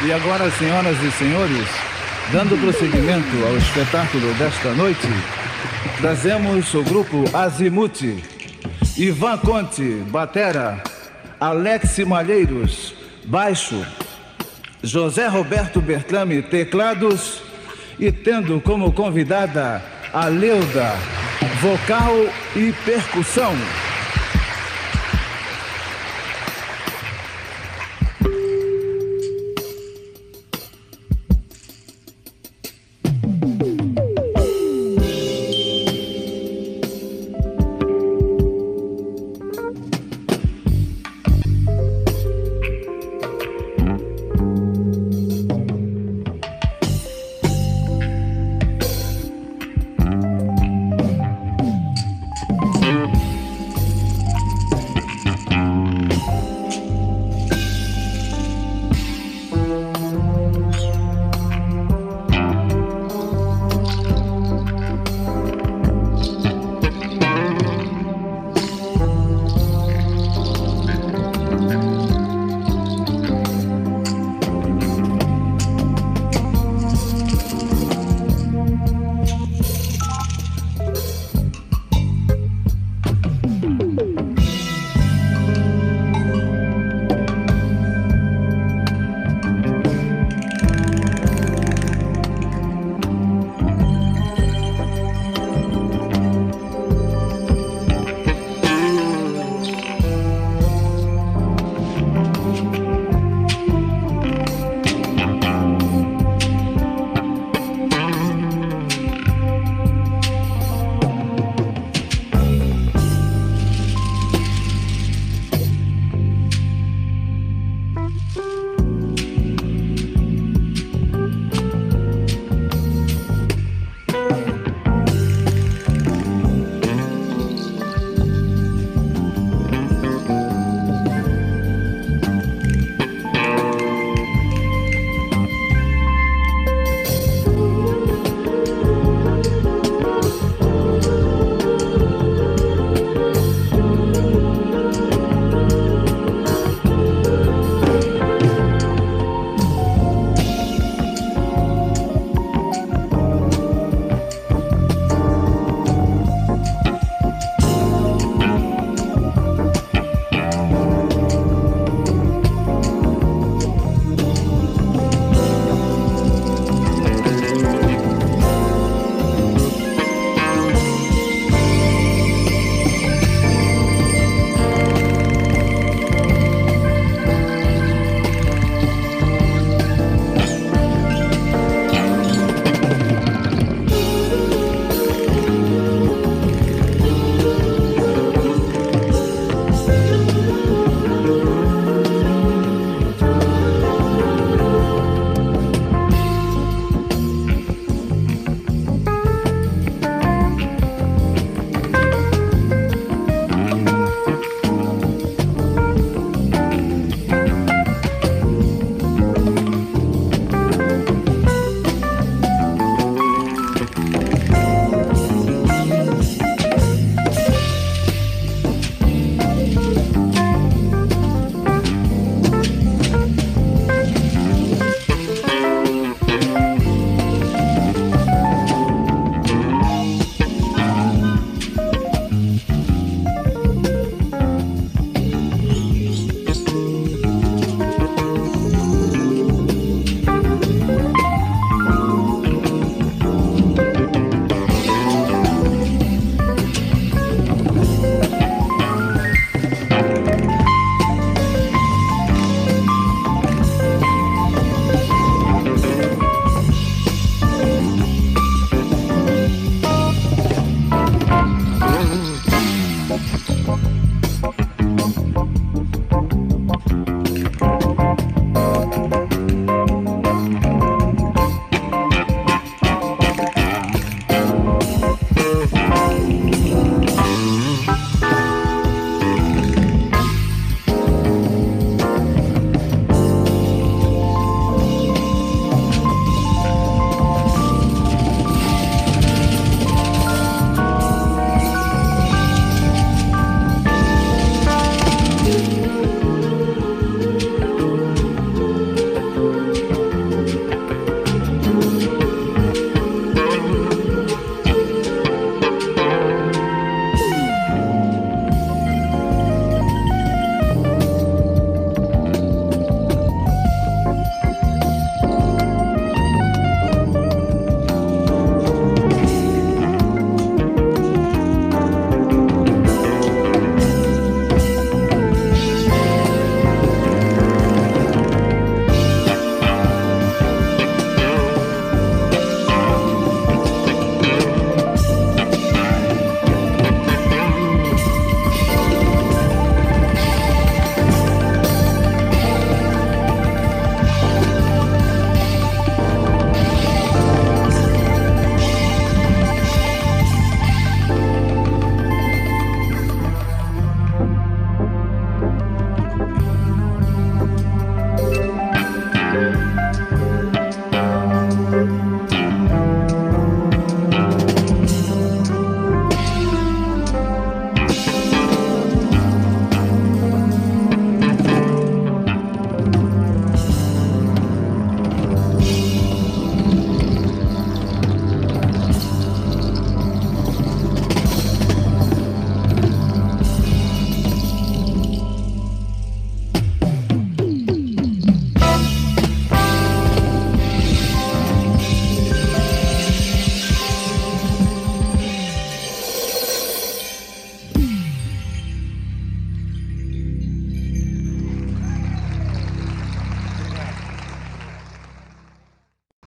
E agora, senhoras e senhores, dando prosseguimento ao espetáculo desta noite, trazemos o grupo Azimuth, Ivan Conte, batera, Alex Malheiros, baixo, José Roberto Bertrame, teclados e tendo como convidada a Leuda, vocal e percussão.